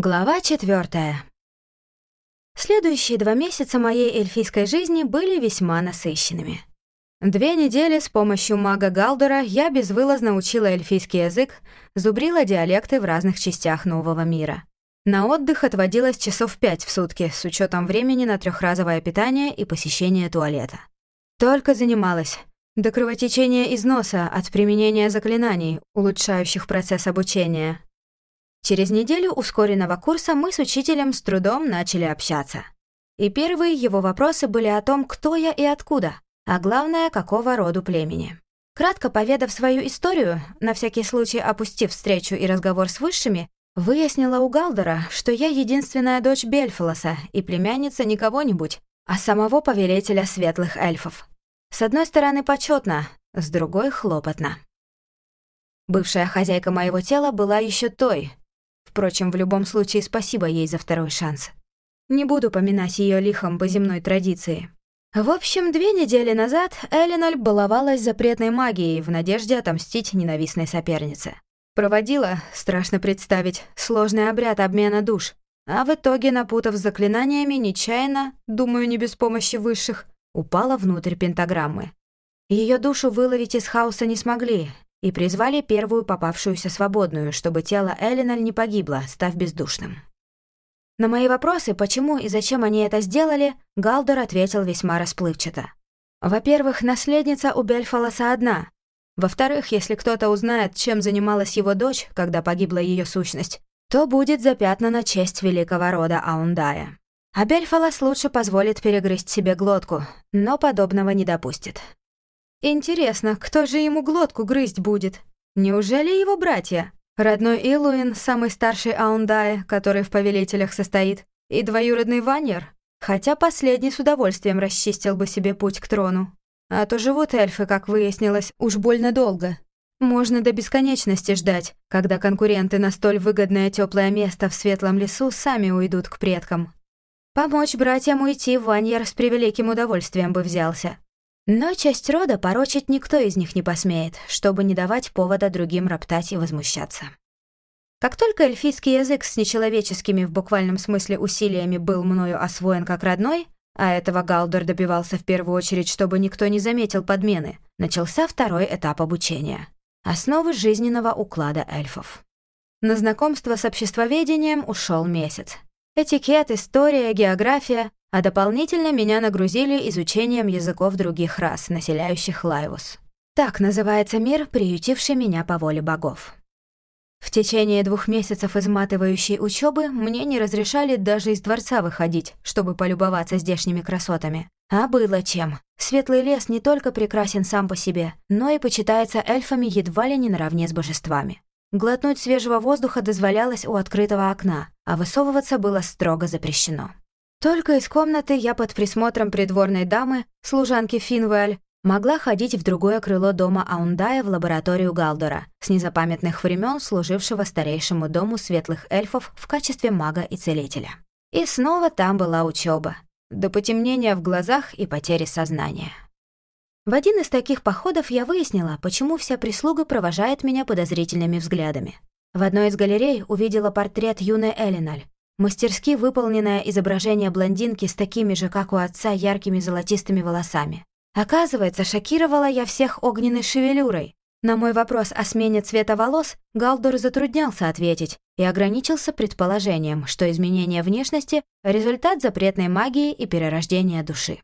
Глава четвертая. Следующие два месяца моей эльфийской жизни были весьма насыщенными. Две недели с помощью мага Галдора я безвылазно учила эльфийский язык, зубрила диалекты в разных частях нового мира. На отдых отводилось часов пять в сутки, с учетом времени на трехразовое питание и посещение туалета. Только занималась. До кровотечения из носа от применения заклинаний, улучшающих процесс обучения, Через неделю ускоренного курса мы с учителем с трудом начали общаться. И первые его вопросы были о том, кто я и откуда, а главное, какого роду племени. Кратко поведав свою историю, на всякий случай опустив встречу и разговор с высшими, выяснила у Галдера, что я единственная дочь Бельфолоса и племянница не кого-нибудь, а самого повелителя светлых эльфов. С одной стороны почетно, с другой хлопотно. Бывшая хозяйка моего тела была еще той, Впрочем, в любом случае спасибо ей за второй шанс. Не буду поминать ее лихом по земной традиции. В общем, две недели назад Элиноль баловалась запретной магией в надежде отомстить ненавистной сопернице. Проводила, страшно представить, сложный обряд обмена душ, а в итоге, напутав заклинаниями, нечаянно, думаю, не без помощи высших, упала внутрь пентаграммы. Ее душу выловить из хаоса не смогли, и призвали первую попавшуюся свободную, чтобы тело Элиналь не погибло, став бездушным. На мои вопросы, почему и зачем они это сделали, Галдор ответил весьма расплывчато. Во-первых, наследница у Бельфалоса одна. Во-вторых, если кто-то узнает, чем занималась его дочь, когда погибла ее сущность, то будет запятнана честь великого рода Аундая. А Бельфалос лучше позволит перегрызть себе глотку, но подобного не допустит. Интересно, кто же ему глотку грызть будет? Неужели его братья? Родной Илуин, самый старший Аундая, который в повелителях состоит, и двоюродный Ваньер? Хотя последний с удовольствием расчистил бы себе путь к трону. А то живут эльфы, как выяснилось, уж больно долго. Можно до бесконечности ждать, когда конкуренты на столь выгодное теплое место в светлом лесу сами уйдут к предкам. Помочь братьям уйти Ваньер с превеликим удовольствием бы взялся. Но часть рода порочить никто из них не посмеет, чтобы не давать повода другим роптать и возмущаться. Как только эльфийский язык с нечеловеческими в буквальном смысле усилиями был мною освоен как родной, а этого Галдор добивался в первую очередь, чтобы никто не заметил подмены, начался второй этап обучения — основы жизненного уклада эльфов. На знакомство с обществоведением ушел месяц. Этикет, история, география а дополнительно меня нагрузили изучением языков других рас, населяющих Лайвус. Так называется мир, приютивший меня по воле богов. В течение двух месяцев изматывающей учебы мне не разрешали даже из дворца выходить, чтобы полюбоваться здешними красотами. А было чем. Светлый лес не только прекрасен сам по себе, но и почитается эльфами едва ли не наравне с божествами. Глотнуть свежего воздуха дозволялось у открытого окна, а высовываться было строго запрещено. Только из комнаты я под присмотром придворной дамы, служанки Финвель, могла ходить в другое крыло дома Аундая в лабораторию Галдора, с незапамятных времен служившего старейшему дому светлых эльфов в качестве мага и целителя. И снова там была учеба, до потемнения в глазах и потери сознания. В один из таких походов я выяснила, почему вся прислуга провожает меня подозрительными взглядами. В одной из галерей увидела портрет юной Элиналь, Мастерски выполненное изображение блондинки с такими же, как у отца, яркими золотистыми волосами. Оказывается, шокировала я всех огненной шевелюрой. На мой вопрос о смене цвета волос Галдор затруднялся ответить и ограничился предположением, что изменение внешности — результат запретной магии и перерождения души.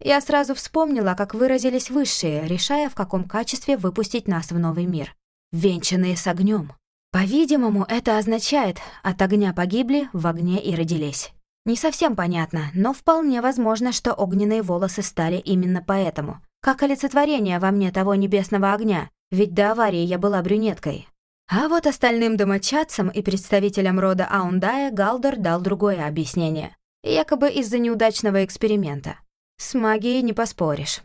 Я сразу вспомнила, как выразились высшие, решая, в каком качестве выпустить нас в новый мир. Венчанные с огнем. По-видимому, это означает, от огня погибли, в огне и родились. Не совсем понятно, но вполне возможно, что огненные волосы стали именно поэтому. Как олицетворение во мне того небесного огня, ведь до аварии я была брюнеткой. А вот остальным домочадцам и представителям рода Аундая Галдор дал другое объяснение. Якобы из-за неудачного эксперимента. С магией не поспоришь.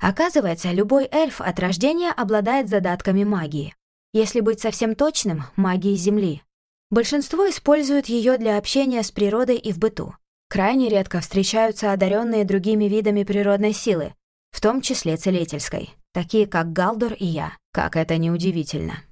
Оказывается, любой эльф от рождения обладает задатками магии. Если быть совсем точным, магии Земли. Большинство используют ее для общения с природой и в быту. Крайне редко встречаются одаренные другими видами природной силы, в том числе целительской, такие как Галдор и я, как это неудивительно.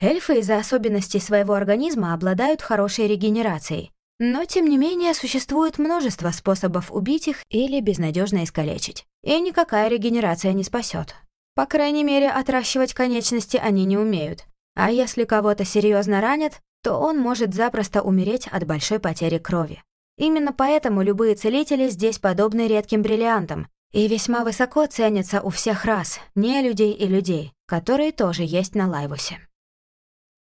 Эльфы из-за особенностей своего организма обладают хорошей регенерацией, но, тем не менее, существует множество способов убить их или безнадежно искалечить. И никакая регенерация не спасет. По крайней мере, отращивать конечности они не умеют. А если кого-то серьезно ранят, то он может запросто умереть от большой потери крови. Именно поэтому любые целители здесь подобны редким бриллиантам и весьма высоко ценятся у всех рас, не людей и людей, которые тоже есть на Лайвусе.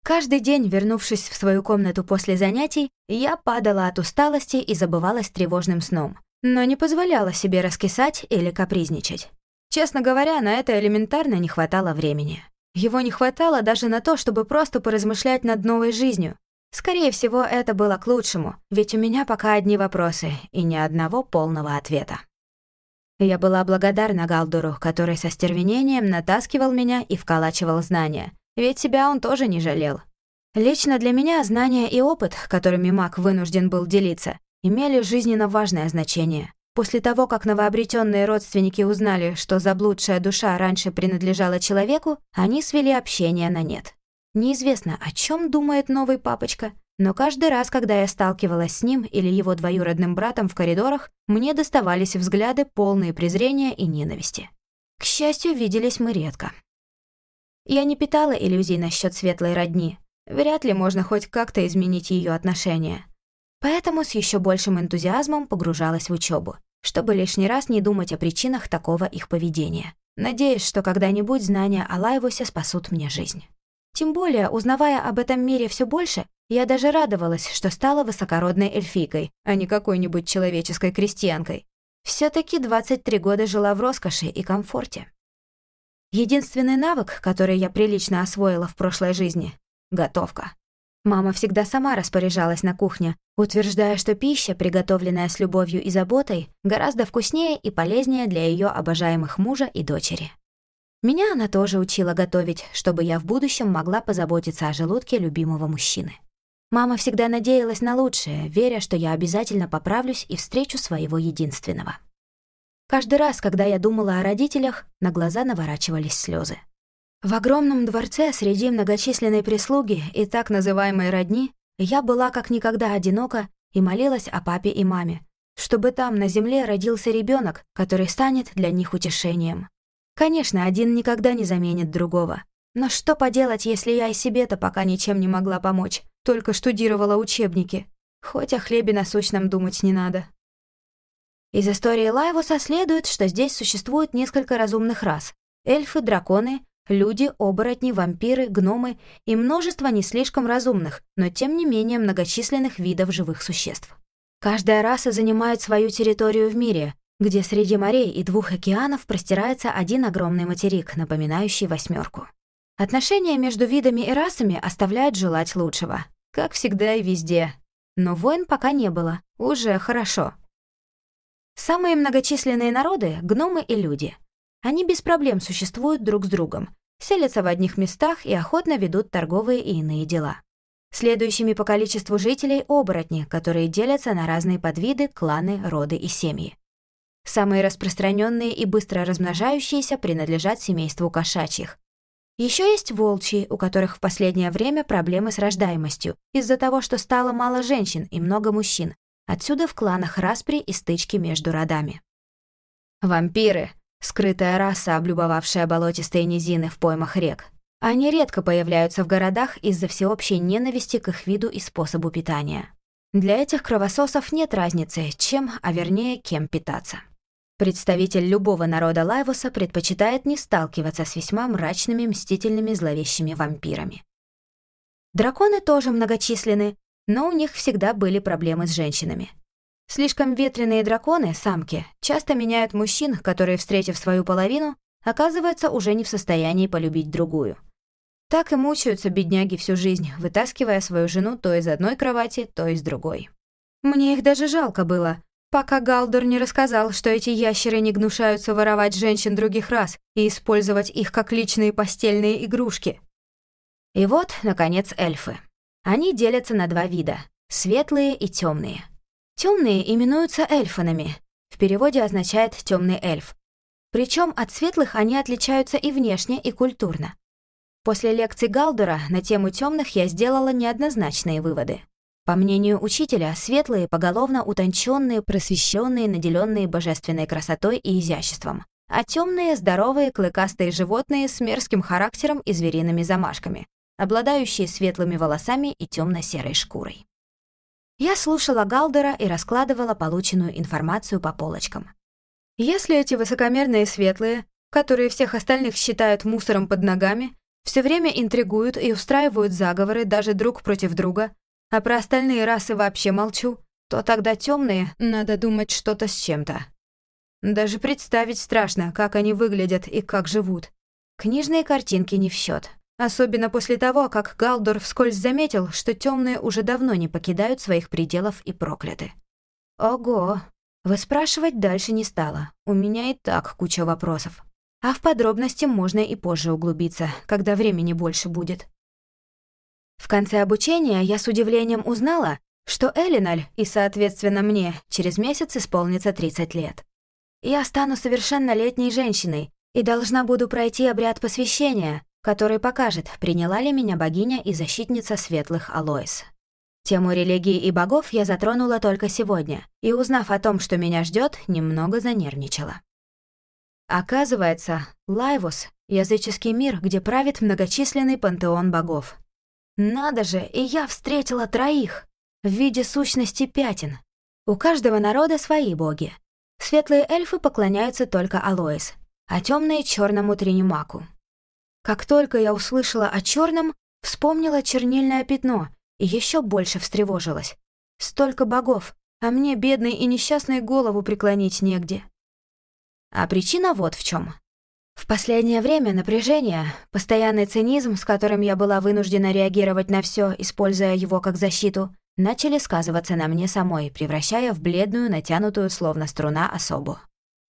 Каждый день, вернувшись в свою комнату после занятий, я падала от усталости и забывалась тревожным сном, но не позволяла себе раскисать или капризничать. Честно говоря, на это элементарно не хватало времени. Его не хватало даже на то, чтобы просто поразмышлять над новой жизнью. Скорее всего, это было к лучшему, ведь у меня пока одни вопросы и ни одного полного ответа. Я была благодарна Галдуру, который со стервенением натаскивал меня и вколачивал знания — ведь себя он тоже не жалел. Лично для меня знания и опыт, которыми маг вынужден был делиться, имели жизненно важное значение. После того, как новообретенные родственники узнали, что заблудшая душа раньше принадлежала человеку, они свели общение на нет. Неизвестно, о чем думает новый папочка, но каждый раз, когда я сталкивалась с ним или его двоюродным братом в коридорах, мне доставались взгляды, полные презрения и ненависти. К счастью, виделись мы редко. Я не питала иллюзий насчет светлой родни. Вряд ли можно хоть как-то изменить ее отношение. Поэтому с еще большим энтузиазмом погружалась в учебу, чтобы лишний раз не думать о причинах такого их поведения. Надеюсь, что когда-нибудь знания о Лайвусе спасут мне жизнь. Тем более, узнавая об этом мире все больше, я даже радовалась, что стала высокородной эльфийкой, а не какой-нибудь человеческой крестьянкой. все таки 23 года жила в роскоши и комфорте. Единственный навык, который я прилично освоила в прошлой жизни — готовка. Мама всегда сама распоряжалась на кухне, утверждая, что пища, приготовленная с любовью и заботой, гораздо вкуснее и полезнее для ее обожаемых мужа и дочери. Меня она тоже учила готовить, чтобы я в будущем могла позаботиться о желудке любимого мужчины. Мама всегда надеялась на лучшее, веря, что я обязательно поправлюсь и встречу своего единственного. Каждый раз, когда я думала о родителях, на глаза наворачивались слезы. В огромном дворце среди многочисленной прислуги и так называемой родни я была как никогда одинока и молилась о папе и маме, чтобы там на земле родился ребенок, который станет для них утешением. Конечно, один никогда не заменит другого. Но что поделать, если я и себе-то пока ничем не могла помочь, только штудировала учебники. Хоть о хлебе насущном думать не надо. Из истории Лайвуса следует, что здесь существует несколько разумных рас. Эльфы, драконы, люди, оборотни, вампиры, гномы и множество не слишком разумных, но тем не менее многочисленных видов живых существ. Каждая раса занимает свою территорию в мире, где среди морей и двух океанов простирается один огромный материк, напоминающий восьмерку. Отношения между видами и расами оставляют желать лучшего. Как всегда и везде. Но войн пока не было. Уже хорошо. Самые многочисленные народы — гномы и люди. Они без проблем существуют друг с другом, селятся в одних местах и охотно ведут торговые и иные дела. Следующими по количеству жителей — оборотни, которые делятся на разные подвиды, кланы, роды и семьи. Самые распространенные и быстро размножающиеся принадлежат семейству кошачьих. Еще есть волчьи, у которых в последнее время проблемы с рождаемостью из-за того, что стало мало женщин и много мужчин, Отсюда в кланах распри и стычки между родами. Вампиры — скрытая раса, облюбовавшая болотистые низины в поймах рек. Они редко появляются в городах из-за всеобщей ненависти к их виду и способу питания. Для этих кровососов нет разницы, чем, а вернее, кем питаться. Представитель любого народа Лайвуса предпочитает не сталкиваться с весьма мрачными, мстительными, зловещими вампирами. Драконы тоже многочисленны, но у них всегда были проблемы с женщинами. Слишком ветреные драконы, самки, часто меняют мужчин, которые, встретив свою половину, оказываются уже не в состоянии полюбить другую. Так и мучаются бедняги всю жизнь, вытаскивая свою жену то из одной кровати, то из другой. Мне их даже жалко было, пока Галдор не рассказал, что эти ящеры не гнушаются воровать женщин других рас и использовать их как личные постельные игрушки. И вот, наконец, эльфы. Они делятся на два вида — светлые и темные. Темные именуются эльфанами. В переводе означает темный эльф. Причем от светлых они отличаются и внешне, и культурно. После лекций Галдора на тему темных я сделала неоднозначные выводы. По мнению учителя, светлые, поголовно утонченные, просвещенные, наделенные божественной красотой и изяществом, а темные, здоровые, клыкастые животные с мерзким характером и звериными замашками, обладающие светлыми волосами и темно-серой шкурой. Я слушала Галдера и раскладывала полученную информацию по полочкам. Если эти высокомерные светлые, которые всех остальных считают мусором под ногами, все время интригуют и устраивают заговоры даже друг против друга, а про остальные расы вообще молчу, то тогда темные надо думать что-то с чем-то. Даже представить страшно, как они выглядят и как живут. Книжные картинки не в счет. Особенно после того, как Галдор вскользь заметил, что темные уже давно не покидают своих пределов и прокляты. Ого! Выспрашивать дальше не стала. У меня и так куча вопросов. А в подробности можно и позже углубиться, когда времени больше будет. В конце обучения я с удивлением узнала, что Элиналь и, соответственно, мне через месяц исполнится 30 лет. Я стану совершеннолетней женщиной и должна буду пройти обряд посвящения, который покажет, приняла ли меня богиня и защитница светлых Алоис. Тему религии и богов я затронула только сегодня, и, узнав о том, что меня ждет, немного занервничала. Оказывается, Лайвус — языческий мир, где правит многочисленный пантеон богов. Надо же, и я встретила троих в виде сущности пятен. У каждого народа свои боги. Светлые эльфы поклоняются только Алоис, а темные — черному Тринимаку. Как только я услышала о черном, вспомнила чернильное пятно и еще больше встревожилась. Столько богов, а мне, бедной и несчастной, голову преклонить негде. А причина вот в чем. В последнее время напряжение, постоянный цинизм, с которым я была вынуждена реагировать на все, используя его как защиту, начали сказываться на мне самой, превращая в бледную, натянутую, словно струна, особу.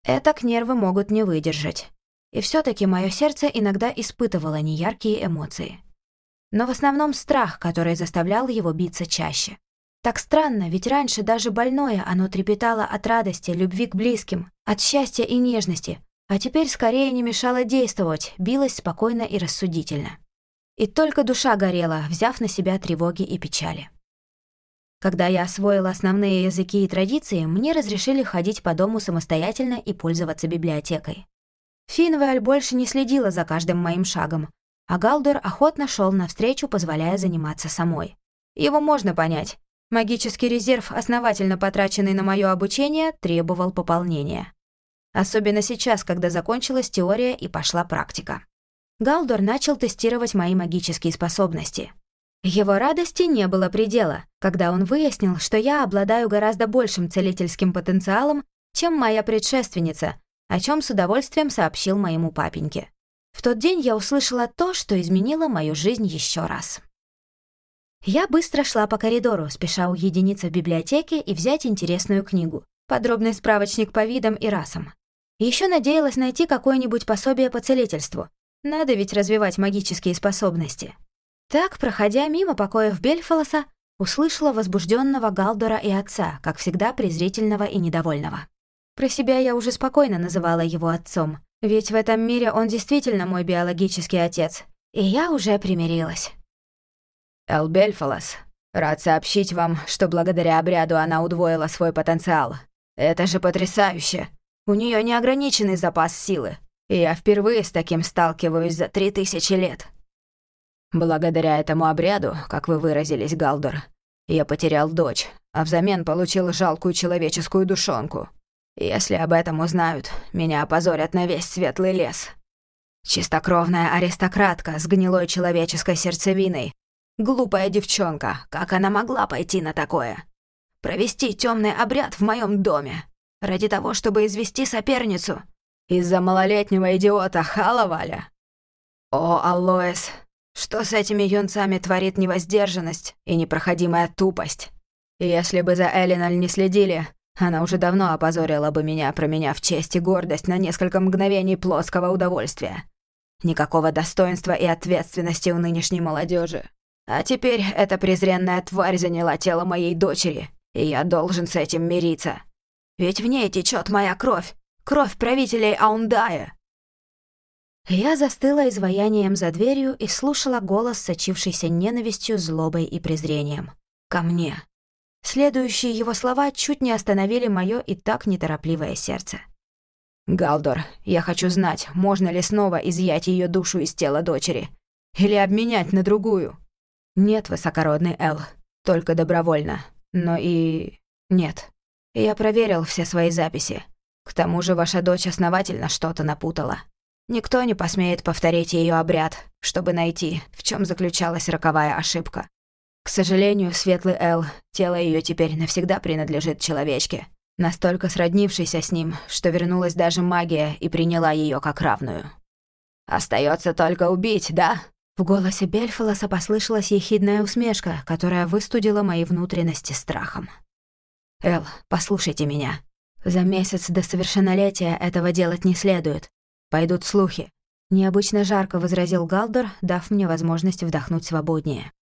Этак нервы могут не выдержать. И все таки мое сердце иногда испытывало неяркие эмоции. Но в основном страх, который заставлял его биться чаще. Так странно, ведь раньше даже больное оно трепетало от радости, любви к близким, от счастья и нежности, а теперь скорее не мешало действовать, билось спокойно и рассудительно. И только душа горела, взяв на себя тревоги и печали. Когда я освоила основные языки и традиции, мне разрешили ходить по дому самостоятельно и пользоваться библиотекой. Финвель больше не следила за каждым моим шагом, а Галдор охотно шел навстречу, позволяя заниматься самой. Его можно понять. Магический резерв, основательно потраченный на мое обучение, требовал пополнения. Особенно сейчас, когда закончилась теория и пошла практика. Галдор начал тестировать мои магические способности. Его радости не было предела, когда он выяснил, что я обладаю гораздо большим целительским потенциалом, чем моя предшественница, о чем с удовольствием сообщил моему папеньке. В тот день я услышала то, что изменило мою жизнь еще раз. Я быстро шла по коридору, спеша уединиться в библиотеке и взять интересную книгу, подробный справочник по видам и расам. Еще надеялась найти какое-нибудь пособие по целительству. Надо ведь развивать магические способности. Так, проходя мимо покоев Бельфолоса, услышала возбужденного Галдора и отца, как всегда презрительного и недовольного. Про себя я уже спокойно называла его отцом, ведь в этом мире он действительно мой биологический отец, и я уже примирилась. Эл Бельфалас, рад сообщить вам, что благодаря обряду она удвоила свой потенциал. Это же потрясающе. У нее неограниченный запас силы, и я впервые с таким сталкиваюсь за три тысячи лет. Благодаря этому обряду, как вы выразились, Галдор, я потерял дочь, а взамен получил жалкую человеческую душонку. Если об этом узнают, меня опозорят на весь светлый лес. Чистокровная аристократка с гнилой человеческой сердцевиной, Глупая девчонка, как она могла пойти на такое? Провести темный обряд в моем доме. Ради того, чтобы извести соперницу. Из-за малолетнего идиота Хала Валя. О, Алоэс, что с этими юнцами творит невоздержанность и непроходимая тупость? Если бы за Элиналь не следили, она уже давно опозорила бы меня, променяв честь и гордость на несколько мгновений плоского удовольствия. Никакого достоинства и ответственности у нынешней молодежи. А теперь эта презренная тварь заняла тело моей дочери, и я должен с этим мириться. Ведь в ней течет моя кровь, кровь правителей Аундая. Я застыла изваянием за дверью и слушала голос, сочившийся ненавистью, злобой и презрением. Ко мне. Следующие его слова чуть не остановили мое и так неторопливое сердце. «Галдор, я хочу знать, можно ли снова изъять ее душу из тела дочери? Или обменять на другую?» «Нет, высокородный Эл, только добровольно. Но и... нет. Я проверил все свои записи. К тому же ваша дочь основательно что-то напутала. Никто не посмеет повторить ее обряд, чтобы найти, в чем заключалась роковая ошибка. К сожалению, светлый Эл, тело ее теперь навсегда принадлежит человечке, настолько сроднившейся с ним, что вернулась даже магия и приняла ее как равную. Остается только убить, да? В голосе Бельфолоса послышалась ехидная усмешка, которая выстудила мои внутренности страхом. «Эл, послушайте меня. За месяц до совершеннолетия этого делать не следует. Пойдут слухи. Необычно жарко возразил Галдор, дав мне возможность вдохнуть свободнее.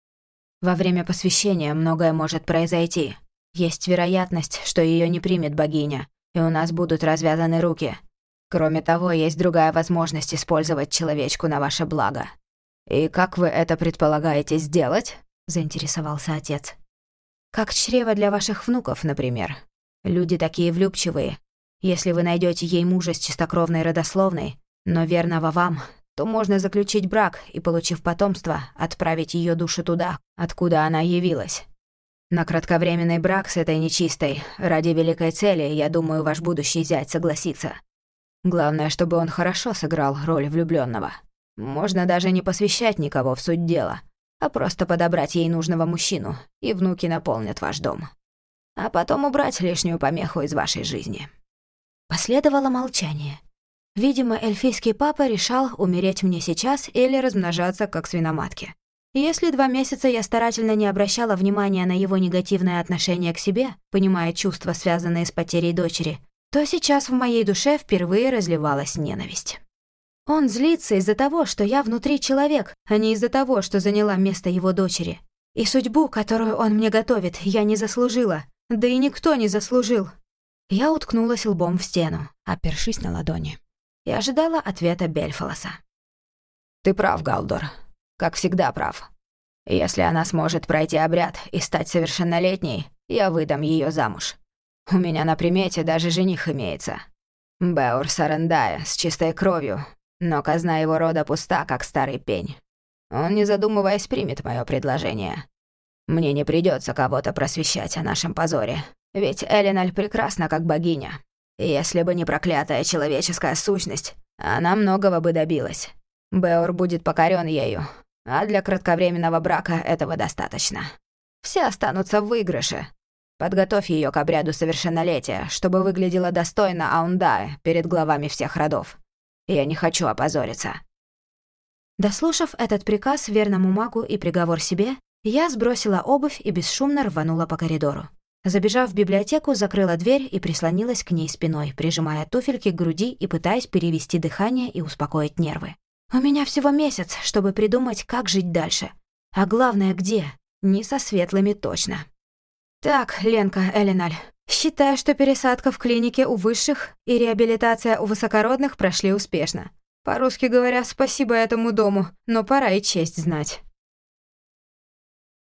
Во время посвящения многое может произойти. Есть вероятность, что ее не примет богиня, и у нас будут развязаны руки. Кроме того, есть другая возможность использовать человечку на ваше благо. И как вы это предполагаете сделать? заинтересовался отец. Как чрево для ваших внуков, например. Люди такие влюбчивые, если вы найдете ей мужа с чистокровной родословной, но верного вам, то можно заключить брак и, получив потомство, отправить ее душу туда, откуда она явилась. На кратковременный брак с этой нечистой, ради великой цели, я думаю, ваш будущий зять согласится. Главное, чтобы он хорошо сыграл роль влюбленного. Можно даже не посвящать никого в суть дела, а просто подобрать ей нужного мужчину, и внуки наполнят ваш дом. А потом убрать лишнюю помеху из вашей жизни. Последовало молчание. Видимо, эльфийский папа решал умереть мне сейчас или размножаться как свиноматки. Если два месяца я старательно не обращала внимания на его негативное отношение к себе, понимая чувства, связанные с потерей дочери, то сейчас в моей душе впервые разливалась ненависть. Он злится из-за того, что я внутри человек, а не из-за того, что заняла место его дочери. И судьбу, которую он мне готовит, я не заслужила. Да и никто не заслужил. Я уткнулась лбом в стену, опершись на ладони, и ожидала ответа Бельфолоса. «Ты прав, Галдор. Как всегда прав. Если она сможет пройти обряд и стать совершеннолетней, я выдам ее замуж. У меня на примете даже жених имеется. Беур Сарандая с чистой кровью, но казна его рода пуста, как старый пень. Он, не задумываясь, примет мое предложение. Мне не придется кого-то просвещать о нашем позоре, ведь Элиналь прекрасна как богиня. Если бы не проклятая человеческая сущность, она многого бы добилась. Беор будет покорен ею, а для кратковременного брака этого достаточно. Все останутся в выигрыше. Подготовь ее к обряду совершеннолетия, чтобы выглядела достойно Аундая перед главами всех родов. Я не хочу опозориться». Дослушав этот приказ верному магу и приговор себе, я сбросила обувь и бесшумно рванула по коридору. Забежав в библиотеку, закрыла дверь и прислонилась к ней спиной, прижимая туфельки к груди и пытаясь перевести дыхание и успокоить нервы. У меня всего месяц, чтобы придумать, как жить дальше. А главное, где? Не со светлыми точно. Так, Ленка, Элиналь, считаю, что пересадка в клинике у высших и реабилитация у высокородных прошли успешно. По-русски говоря, спасибо этому дому, но пора и честь знать.